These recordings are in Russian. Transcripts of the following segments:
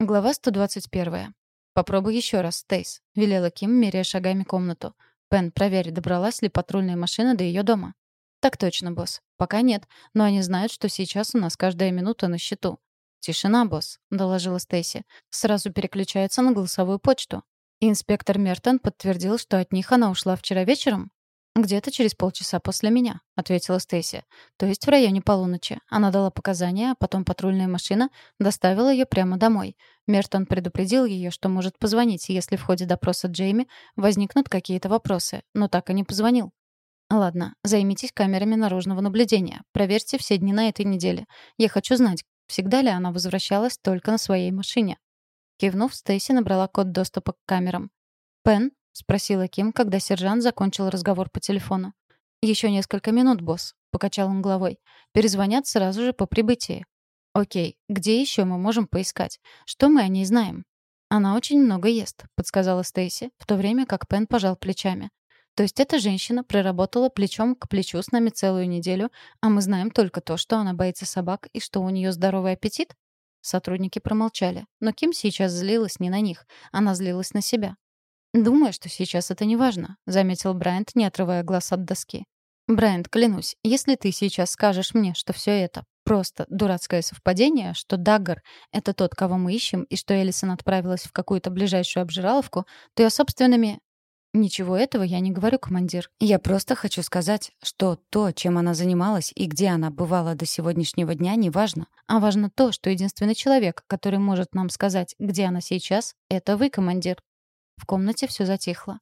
Глава 121. «Попробуй еще раз, Стейс», — велела Ким, меряя шагами комнату. «Пен, проверь, добралась ли патрульная машина до ее дома». «Так точно, босс. Пока нет, но они знают, что сейчас у нас каждая минута на счету». «Тишина, босс», — доложила Стейси. «Сразу переключается на голосовую почту». Инспектор Мертон подтвердил, что от них она ушла вчера вечером. «Где-то через полчаса после меня», — ответила Стейси. «То есть в районе полуночи. Она дала показания, а потом патрульная машина доставила ее прямо домой. Мертон предупредил ее, что может позвонить, если в ходе допроса Джейми возникнут какие-то вопросы, но так и не позвонил. Ладно, займитесь камерами наружного наблюдения. Проверьте все дни на этой неделе. Я хочу знать, всегда ли она возвращалась только на своей машине. Кивнув, Стейси набрала код доступа к камерам. «Пен, — спросила Ким, когда сержант закончил разговор по телефону. «Еще несколько минут, босс», — покачал он головой. «Перезвонят сразу же по прибытии». «Окей, где еще мы можем поискать? Что мы о ней знаем?» «Она очень много ест», — подсказала Стейси, в то время как Пен пожал плечами. «То есть эта женщина проработала плечом к плечу с нами целую неделю, а мы знаем только то, что она боится собак и что у нее здоровый аппетит?» Сотрудники промолчали. Но Ким сейчас злилась не на них. Она злилась на себя. «Думаю, что сейчас это не важно», — заметил Брайант, не отрывая глаз от доски. «Брайант, клянусь, если ты сейчас скажешь мне, что все это просто дурацкое совпадение, что Даггар — это тот, кого мы ищем, и что Элисон отправилась в какую-то ближайшую обжираловку, то я собственными...» «Ничего этого я не говорю, командир. Я просто хочу сказать, что то, чем она занималась и где она бывала до сегодняшнего дня, не важно. А важно то, что единственный человек, который может нам сказать, где она сейчас, — это вы, командир. В комнате все затихло.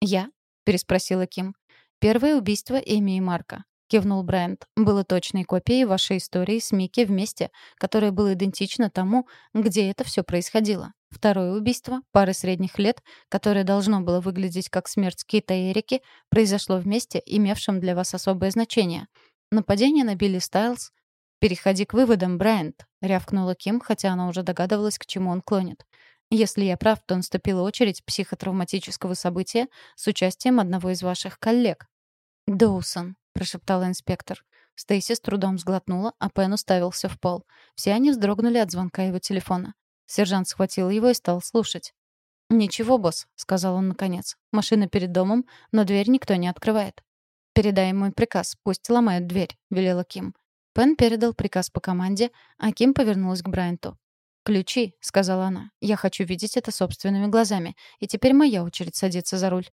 «Я?» — переспросила Ким. «Первое убийство Эми и Марка», — кивнул Брайант. «Было точной копией вашей истории с Микки вместе, которая была идентична тому, где это все происходило. Второе убийство, пары средних лет, которое должно было выглядеть как смерть Кита и Эрики, произошло вместе, имевшем для вас особое значение. Нападение на Билли Стайлз «Переходи к выводам, Брайант», — рявкнула Ким, хотя она уже догадывалась, к чему он клонит. Если я прав, то наступила очередь психотравматического события с участием одного из ваших коллег. «Доусон», — прошептал инспектор. Стейси с трудом сглотнула, а Пен уставился в пол. Все они вздрогнули от звонка его телефона. Сержант схватил его и стал слушать. «Ничего, босс», — сказал он наконец. «Машина перед домом, но дверь никто не открывает». «Передай мой приказ, пусть ломают дверь», — велела Ким. Пен передал приказ по команде, а Ким повернулась к Брайанту. «Ключи», — сказала она. «Я хочу видеть это собственными глазами. И теперь моя очередь садиться за руль».